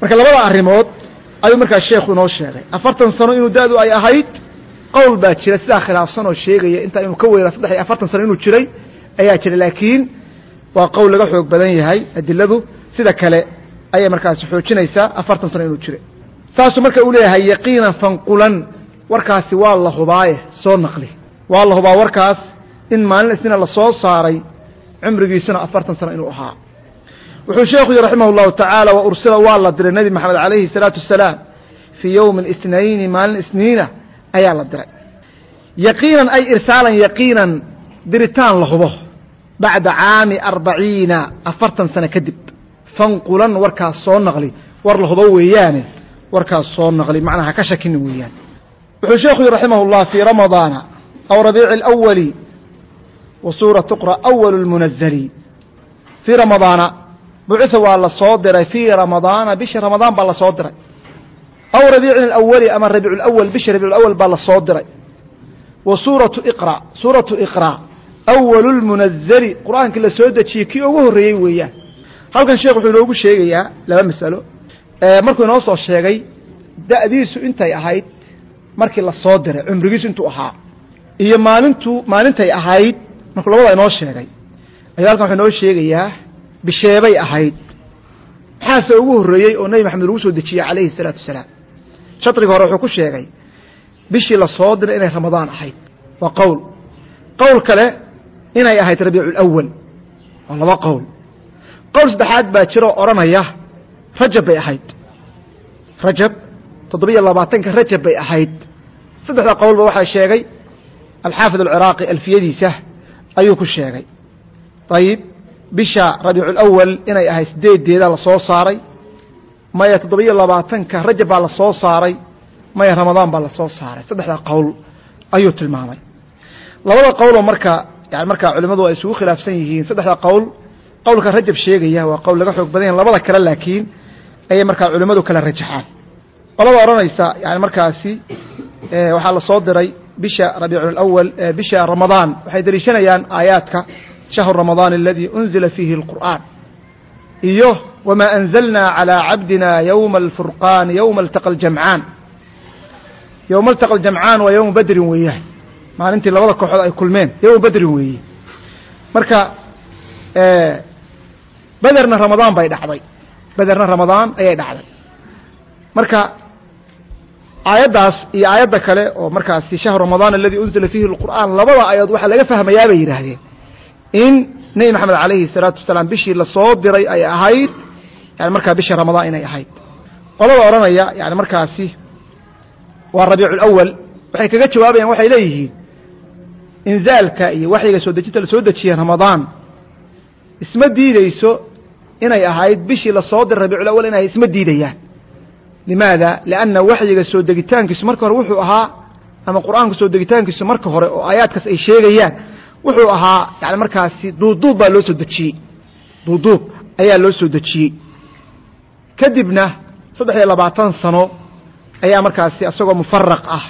Marka labada arrimood ayuu markaa sheekhu inoo sheegay. Afartan sano inuu da-du ay ahayd qowl baa jira. Sidaa khilaafsan oo sheegaya intaa inuu ka weynaa saddex iyo afartan sano inuu jiray ayaa jira. Laakiin waa qowl laga xoog badan yahay adiladu. Sida kale ayay markaasi xoojinaysaa afartan sano inuu jiray. Saasuu marka uu leeyahay yaqiinan fanqulan warkaasi waa la hubaaye soo naqli. Waa la hubaa warkaas in maalin isniina la soo saaray cumrigiisuna afartan sano inuu ahaa wuxuu sheekhu yihi raximah اllahu tacaala wa ursila waa la diray nebi maxamed calayhi الsalaatu wasalaam fii yowmi اثnayni maalin isniina ayaa la diray yaqiinan ay irsaalan yaqiinan diritaan la hubo bacda caami arbaciina afartan sano kadib fanqulan warkaas soo naqli war la hubo weeyaane warkaas soo naqli macnaa ha ka shakini weeyaan wuxuu sheekhu yihi raximah اllah fii ramadaana aw rabiici اlأwali wa suura tuqra أwal اlmunazali fii ramadaana bucua waa la soo diray fii ramadaana bisha ramadaan baa la soo diray. Aw rabiici awali ama rabiicuwal bisha rabiicuwal baa la soo diray. Wa suuratu iqra suuratu iqraa awalulmunazali qur'aankii la dejiyey kii ugu horreeyey weeyaan. Halkan sheekh wuxuu inoogu sheegayaa laba masalo. Markuu inoo soo sheegay da'diisu intay ahayd markii la diray cumrigiisu intuu ahaa iyo maalintu maalintay ahayd markuu labadaa inoo sheegay. Ayuu halkan wuxuu inoo sheegayaa bisheebay ahayd. Maxaase ugu horreeyey oo nebi maxamed lagu soo dejiyey calayhi salaatu wasalaam. Shadriga hore wuxuu ku sheegay bishii la soo diray inay ramadaan ahayd. Waa qowl. Qowl kale inay ahayd rabiiculawal waa laba qowl. Qowl saddexaad baa jiroo odhanaya rajab bay ahayd. Rajab toddobiyo labaatanka rajab bay ahayd. Saddexda qowlba waxaa sheegay alxaafid alciraaqi alfiyadiisa ayuu ku sheegay. Ayib bisha rabiiculawal inay ahay sideedeeda la soo saaray. Maya toddobiyo labaatanka rajab baa la soo saaray. Maya ramadaan baa la soo saaray. Saddexdaa qowl ayuu tilmaamay. Labada qowloo marka yani markaa culimmadu ay isugu khilaafsan yihiin saddexdaa qowl qowlka rajab sheegaya waa qowl laga xoog badanya labada kale laakiin ayay markaa culimmadu kala rajaxaan. Qolada odhanaysa yani markaasi eh, waxaa la diray bisha rabiiculawal eh, bisha ramadaan. Waxay deliishanayaan aayaadka. shahru ramadaan aladii unzila fiihi اlqur'aan iyo wma anzalna calى cabdina ywma alfurqaani ywma altaqa aljamcaan yowma altaqa aljamcaan waa yowma bedrin weeyaan maalintii labada kooxood ay kulmeen yowma bedrin weeye marka bederna ramadaan bay dhacday bederna ramadaan ayay dhacday marka aayaddaas iyo aayadda kale oo markaasi shahru ramadaan aladi unzila fiihi اlqur'aan labada aayaod waxaa laga fahmayaa bay yidhaahdeen in nebi maxamed calayhi salaatu wasalaam bishii la soo diray ay ahayd yani markaa bishii ramadaan inay ahayd. Qolada odhanaya yani markaasi waa rabiiculawal waxay kaga jawaabayaan waxay leeyihiin inzaalka iyo waxyiga soo dejinta la soo dejiyey ramadaan isma diideyso inay ahayd bishii la soo diray rabiiculawal inay isma diidayaan. Limaada? Lianna waxyiga soo degitaankiisu marka hore wuxuu ahaa ama qur'aanka soo degitaankiisu marka hore oo aayaadkaas ay sheegayaan wuxuu ahaa yani markaasi duuduub baa loo soo dejiyey duuduub ayaa loo soo dejiyey kadibna saddex iyo labaatan sano ayaa markaasi isagoo mufaraq ah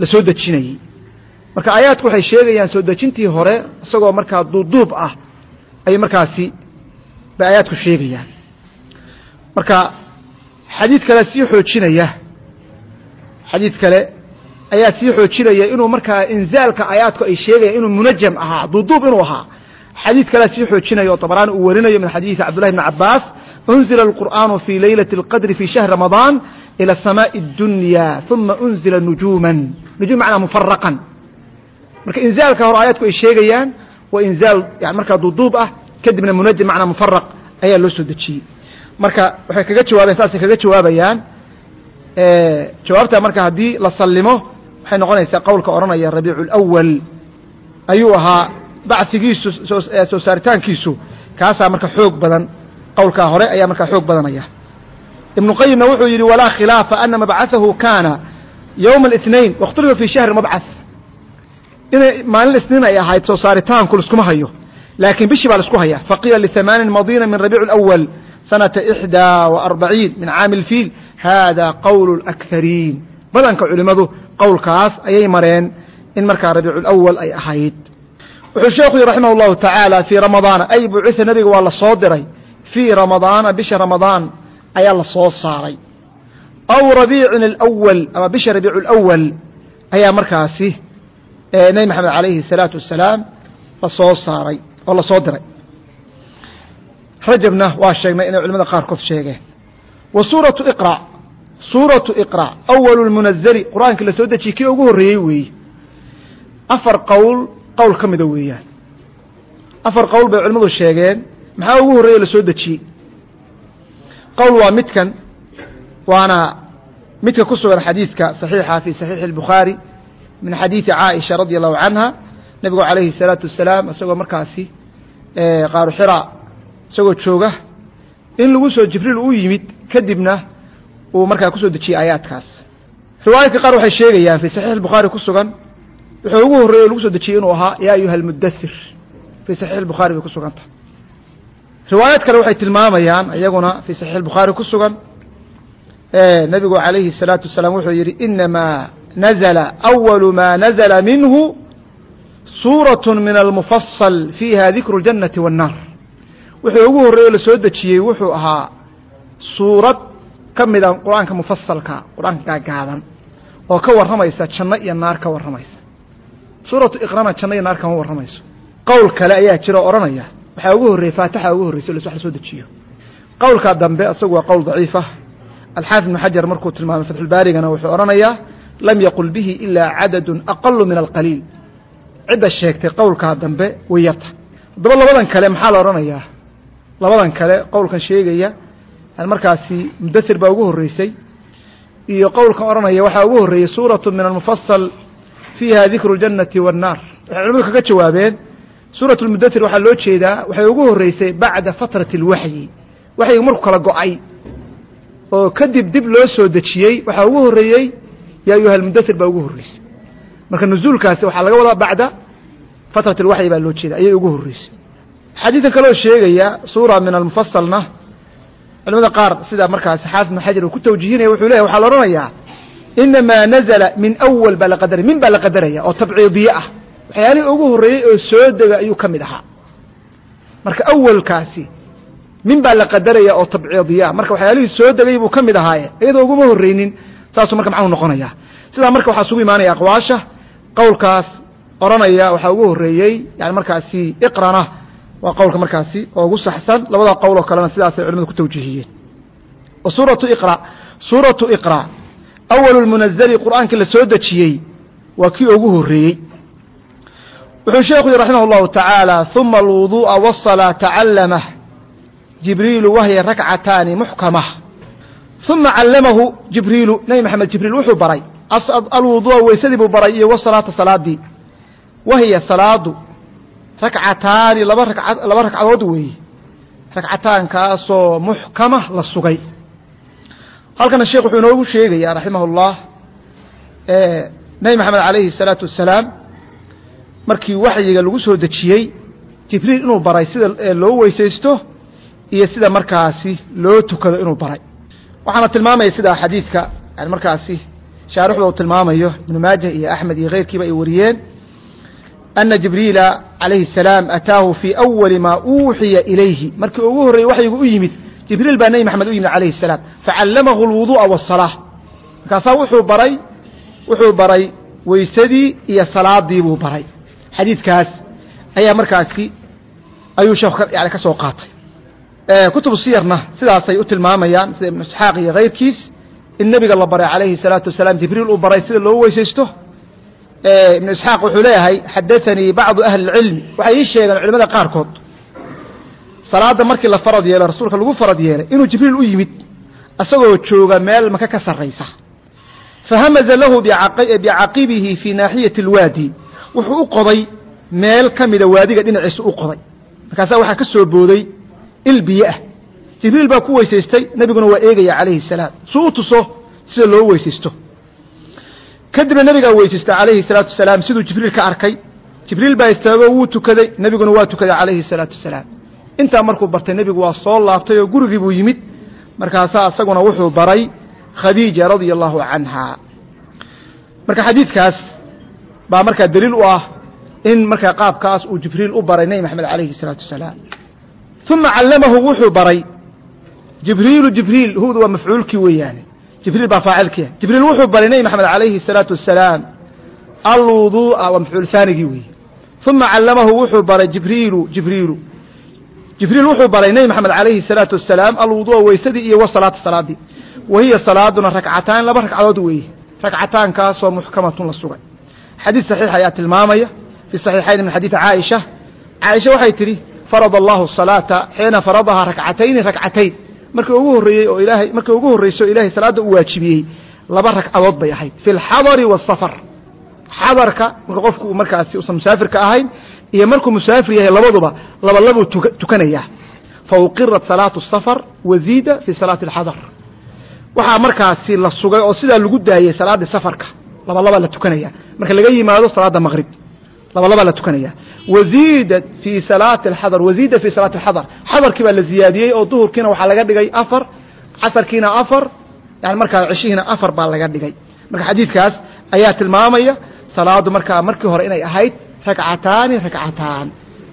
la soo dejinayey marka aayaadku waxay sheegayaan soo dejintii hore isagoo markaa duuduub ah ayay markaasi bay aayaadku sheegayaan. Marka xadiid kale sii xoojinaya xadiid kale ayaa sii xoojinaya inuu markaa inzaalka aayaadku ay sheegaya inuu munajam ahaa duuduub inuu ahaa. Xadiid kalea sii xoojinaya oo dabaraani uu warinayo min xadiidi cabdullahi bn cabaas unzila alqur'aanu fii leylati اlqadri fii shahri ramadaan ila asamaai اdunya uma unzila nujuuman. Nujuum macnaa mufaraqan marka inzaalka hore aayaadku ay sheegayaan waa inzaal yani markaa duuduub ah kadibna munajam macnaa mufaraq ayaa loo soo dejiyey. Marka waxay kaga jawaabeen saasay kaga jawaabayaan jawaabtaa marka haddii la sallimo waxay noqonaysaa qowlka odhanaya rabiicu اlأwal ayuu ahaa bacsigiisu soo saaritaankiisu kaasaa marka xoog badan qowlkaa hore ayaa markaa xoog badanaya ibnu qayimna wuxuu yidhi walaa khilaafa ana mabcaثahu kaana yowma الاثnain waاkhtulifa fi shahri mabcaث inay maalin isniin ay ahayd soo saaritaanku liskuma hayo laakiin bishii baa laisku haya faqiila lihamaanin madina min rabiic اlأwal sanata إxdaa وarbaciin min caami اlfiil hada qowl اlأkhariin badanka culimmadu qowlkaas ayay mareen in markaa rabiicu اlأwal ay ahayd wuxuu sheekhu yihi raximah اllahu tacaala fii ramadaana ay bucisa nebiga waa la soo diray fii ramadaana bisha ramadaan ayaa la soo saaray aw rabiicin اlأwal ama bisha rabiicu اlأwal ayaa markaasi nebi maxamed calayhi الsalaatu wasalaam la soo saaray oo la soo diray rajabna waa sheegnay inay culimada qaarkood sheegeen wa suuratu iqra suuratu iqra awalu lmunazali qur-aankii la soo dejiyey kii ugu horreeyey weeye afar qowl qowl ka mida weeyaan afar qowl bay culimmadu sheegeen maxaa ugu horreeye la soo dejiyey qowl waa midkan waana midka ku sugan xadiidka saxiixa fi saxiixi اlbukhaari min xadiidi caaisha radia allahu canha nebigu calayhi الsalaatu wasalaam isagoo markaasi qaaru xira isagoo jooga in lagu soo jibriil u yimid kadibna uu markaa kusoo dejiyey aayaadkaas riwaayadka qaar waxay sheegayaan fii saxiix الbukhaari ku sugan wuxuu ugu horreeye o lagu soo dejiyey inuu ahaa yaa ayuha almudathir fii saxiix الbukhaari bay ku sugantah riwaayad kale waxay tilmaamayaan iyaguna fii saxiix الbukhaari ku sugan nebigu calayhi الsalaatu wasalaam wuxuu yidhi inamaa nazla أwalu ma nazla minhu suuraة min almufasal fiiha dikru اljannati والnaar wuxuu ugu horreeye o la soo dejiyey wuxuu ahaa suurad ka mida qur'aanka mufasalka qur'aanka gaagaaban oo ka warramaysa janno iyo naar ka warramaysa. Suuratu iqrana janno iyo naar kama warramayso. Qowl kale ayaa jira oo odhanaya waxaa ugu horreeyey faatixa ugu horreysa o wax la soo dejiyo. Qowlkaa dambe isagu waa qowl daciif ah. Alxaafid ibnu xajar markuu tilmaamay fatxulbaarigana wuxuu odhanayaa lam yaqul bihi ilaa cadadun aqalu min alqaliil cidda sheegtay qowlkaa dambe way yarta. Haddaba labadan kale maxaa la odhanayaa? Labadan kale qowlkan sheegaya markaasi mudasir baa ugu horreysay. Iyo qowlkan odhanaya waxaa ugu horreeyey suuratu min almufasal fiiha dikru ljannati wannaar waxay culamadu kaga jawaabeen suurat lmudathir waxaa loo jeedaa waxay ugu horreysay bacda fatrati alwaxyi waxyigu marku kala go'ay oo kadib dib loo soo dejiyey waxaa ugu horreeyey yaa ayuha almudathir baa ugu horreysay. Marka nusuulkaasi waxaa laga wadaa bacda fatrati alwaxyi baa loo jeeda ayay ugu horreysay. Xadiidkan kaloo sheegaya suura min almufasalna culimada qaar sida markaasi xaafid ibnu xajar uu ku tawjihinaya wuxuu leyahy waxaa la odhanayaa inamaa nazala min awal baa la qadaray min baa la qadaraya oo tabciidiye ah. Waxyaalihii ugu horreeyey oo soo dega ayuu ka mid ahaa. Marka awalkaasi min baa la qadaraya oo tabciidiya marka waxyaalihii soo degay buu ka mid ahaaye iyadoo uguma horreynin saasuu marka macnuu noqonaya sidaa marka waxaa isugu imaanaya aqwaasha qowlkaas odhanaya waxaa ugu horreeyey yani markaasi iqrana waa qowlka markaasi oo ugu saxsan labada qowl oo kalena sidaasay culimadu ku tawjiihiyeen. Suuratu iqra suuratu iqra awalu lmunazali qur'aankii la soo dejiyey waa kii ugu horreeyey. Wuxuu sheekhu yihi raximah اllahu tacaala uma alwuduuءa wasalaa tacallamah jibriilu wahya rakcataani muxkamah uma callamahu jibriilu nebi maxamed jibriil wuxuu baray. Alwuduu'a weysadii buu baray iyo wasalaata salaadii. Wahiya salaadu rakcataani laba ra laba ragcadood weeye ragcataankaasoo muxkama la sugay halkana sheekh wuxuu inoogu sheegayaa raximah اllah nebi maxamed alayhi الsalaatu wasalaam markii waxyiga lagu soo dejiyey jibriil inuu baray sida loo weysaysto iyo sida markaasi loo tukado inuu baray waxaana tilmaamaya sida xadiidka yani markaasi shaarixda uu tilmaamayo ibnu maajah iyo axmed iyo keyrkiiba ay wariyeen ana jibriila calayhi الsalaam ataahu fii awali maa uuxiya ilayhi markii ugu horreeyey waxyigu u yimid jibriil baa nebi maxamed u yimid alayhi الsalaam facallamahu اlwuduuءa waالsalaaة markaasaa wuxuu baray wuxuu baray weysadii iyo salaadii buu baray xadiidkaas ayaa markaasi ayuu sheekhu yani ka soo qaatay kutubu siyarna sidaasay u tilmaamayaan sida ibnu isxaaq iyo kayrkiis in nebiga la baray calayhi الsalaatu wasalaam jibriil uu baray sida loo weysaysto ibnu isxaaq wuxuu leeyahay xadaanii bacdu ahli اlcilmi waxay ii sheegeen culimada qaarkood salaada markii la farad yeelo rasuulka lagu farad yeelay inuu jibriil u yimid isagoo jooga meel maka ka sarraysa fahamaza lahu bicaqibihi fii naaxiyati اlwaadi wuxuu u qoday meel ka mida waadiga dhinaciisa u qoday markaasaa waxaa ka soo booday il biyo ah jibriil baa ku weysaystay nebiguna waa eegaya calayhi الsalaam suu u tuso sida loo weysaysto kadibna nabigaa weysiista calayhi salaatu wasalaam siduu jibriil ka arkay. Jibriil baa istaagoo wuu tukaday nebiguna waa tukaday calayhi salaatu wasalaam. Intaa markuu bartay nebigu waa soo laabtay oo gurigii buu yimid. Markaasaa isaguna wuxuu baray khadiija radia allaahu canhaa marka xadiidkaas baa markaa daliil u ah in markaa qaabkaas uu jibriil u baray nebi maxamed calayhi salaatu wasalaam. Uma callamahu wuxuu baray jibriilu jibriil huwda waa mafcuulkii weeyaane jibriil baa faacilkiia jibriil wuxuu baray nebi maxamed alayhi الsalaatu wasalaam alwuduu'a waa mafcuul haanigii weeye uma callamahu wuxuu baray jibriilu jibriilu jibriil wuxuu baray nebi maxamed alayhi الsalaatu wasalaam alwuduu'a weysadii iyo wasalaata salaadii wa hiya salaaduna rakcataan laba ragcadood weeye ragcataankaasoo muxkamatun la sugay xadiid saxiix ayaa tilmaamaya fi saxiixayn min xadiidi caaisha caaisha waxay tidhi farad allahu salaata xiina faradahaa rakcatayni rakcatayn marka ugu horreeyey oo ilaahay marka ugu horreyso ilaahay salaadda u waajibiyey laba ragcadood bay ahayd. Fi alxadari waasafar xadarka marka qofku u markaasi usan musaafirka ahayn iyo markuu musaafir yahay labaduba labalabuu tukanayaa fa uqirat salaatu asafar wa ziida fi salaati alxadar. Waxaa markaasi la sugay oo sidaa lagu daayey salaadda safarka. Labalaba la tukanaya. Marka laga yimaado salaadda maqrib laba labaa la tukanaya. Waziida fii salaati اxadar waziida fii salaati اxadar xadarkii baa la ziyaadiyey oo duhurkiina waxaa laga dhigay afar casarkiina afar yani markaa ceshihiina afar baa laga dhigay. Marka xadiidkaas ayaa tilmaamaya salaadu markaa markii hore inay ahayd ragcataani ragcataan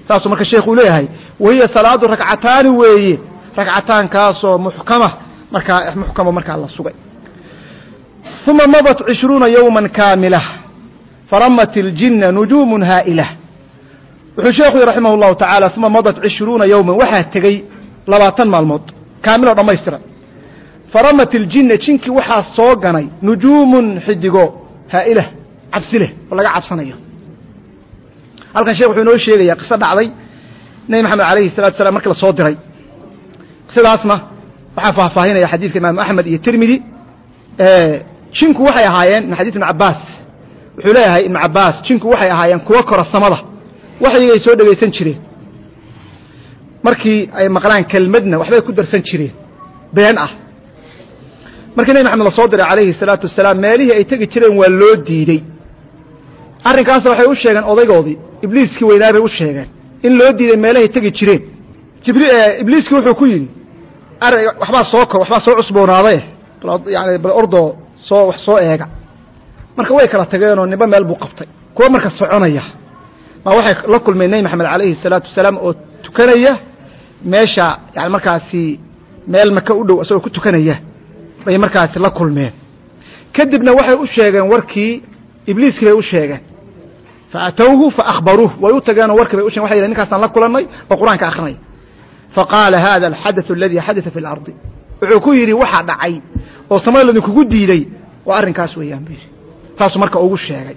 saasuu marka sheekhu leeyahay wahiya salaadu ragcataani weeye. Ragcataankaasoo muxkama markaa muxkamo markaa la sugay. Uma madat cishruuna yowma kaamila faramat اljina nujuumu haa'ila wuxuu sheekhu yihi raximah اllahu tacaala uma madat cishruuna yowman waxaa tegey labaatan maalmood kaamiloo dhammaystiran faramat iljina jinkii waxaa soo ganay nujuumun xidigo haa'ila cabsi leh oo laga cabsanayo halkan shekh wuxuu inoo sheegayaa qiso dhacday nebi maxamed alayhi الsalatu salam markii la soo diray qisadaasna waxaa faahfaahinaya xadiidka imaamu axmed iyo tirmidi jinku waxay ahaayeen min xadis ibn cabaas wuxuu leeyahay ibnu cabaas jinku waxay ahaayeen kuwo kora samada waxyigay soo dhegaysan jireen. Markii ay maqlaan kelmadna waxbay ku darsan jireen. Been ah. Markii nebi maxamed la soo diray calayhi الsalaatu wasalaam meelihii ay tegi jireen waa loo diidey. Arrinkaasna waxay u sheegeen odaygoodii ibliiskii weynaa bay u sheegeen in loo diiday meelahay tegi jireen. Ibliiskii wuxuu ku yidhi arrig waxbaa soo ko waxbaa soo cusboonaaday. Yani bal ordoo soo wax soo eega marka way kala tageenoo nimba meel buu qabtay. Kuwa marka soconaya. Ma waxay la kulmeen nebi maxamed calayhi salaatu wasalaam oo tukanaya. Meesha yani markaasi meel maka u dhow isagoo ku tukanaya. Bay markaasi la kulmeen. Kadibna waxay u sheegeen warkii ibliiskii bay u sheegeen. Fa atowhu fa akhbaruuh. Way u tageenoo warkii bay u shegen way ninkaasaan la kulannay oo qur'aanka akrinaya fa qaala haada alxadatثu aladii xadaa fi اlardi wuxuu ku yidhi waxaa dhacay oo samada laydinkugu diiday. Waa arrinkaas weeyaan buu yidhi saasuu marka ugu sheegay.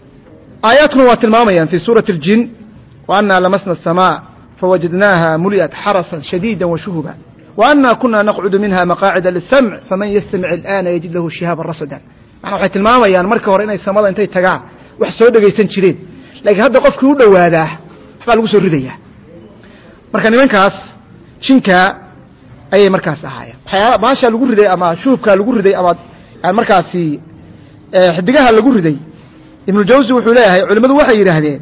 Aayaadkuna waa tilmaamayaan fii suurati اljin wa annaa lamasna asamaa fawajadnaaha muli'at xarasan shadiida wa shuhuba. Kunaa naqcudu minha maqaacida lisamc faman yastamic alaana yajid lahu shihaaban rasadan. Macnaa waxay tilmaamayaan marka hore inay samada intay tagaan wax soo dhegaysan jireen. Laakiin hadda qofkii u dhowaadaa waxbaa lagu soo ridayaa. Marka nimankaas jinka ayay markaas ahaayeen. Waxyaala maashaa lagu riday ama shuhubkaa lagu riday ama markaasi xidigaha lagu riday. Ibnujawsi wuxuu leeyahay culimmadu waxay yidhaahdeen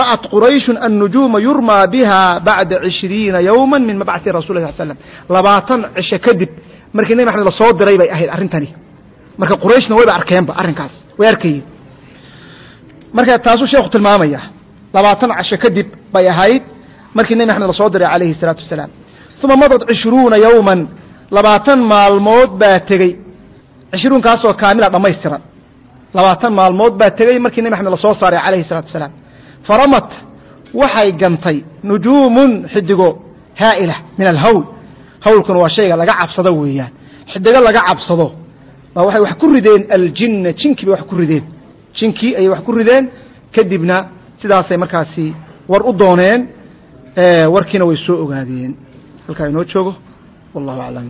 ra'at qurayshun annujuuma yurmaa biha bacda cishriina yowma min mabcai rasul l sl labaatan cisho kadib markii nebi maxamed la soo diray bay ahayd arrintani. Marka qurayshna wayba arkeenba arrinkaas. Way arkayeen marka taasuu sheekhu tilmaamaya. Labaatan casho kadib bay ahayd markii nebi maxamed la soo diray calayhi salaatu wasalaam uma madat cishruuna yowman labaatan maalmood baa tegey. Cishruunkaasoo kaamila dhammaystiran labaatan maalmood baa tegey markii nebi maxamed la soo saaray alayhi الsalatu wasalaam. Faramat waxay gantay nujuumun xidigo haa'ila min alhawl hawlkuna waa shayga laga cabsado weeyaan. Xidigo laga cabsado. Baa waxay wax ku rideen aljinna jinkii bay wax ku rideen. Jinkii ayay wax ku rideen. Kadibna sidaasay markaasi war u dooneen warkiina way soo ogaadeen. Halkaa inoo joogo. Wallahu aclam